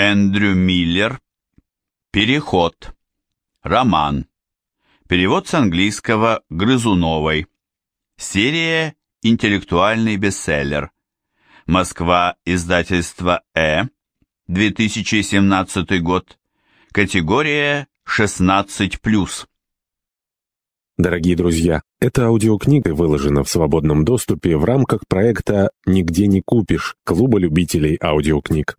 Эндрю Миллер. Переход. Роман. Перевод с английского Грызуновой. Серия «Интеллектуальный бестселлер». Москва. Издательство «Э». 2017 год. Категория 16+. Дорогие друзья, эта аудиокнига выложена в свободном доступе в рамках проекта «Нигде не купишь» Клуба любителей аудиокниг.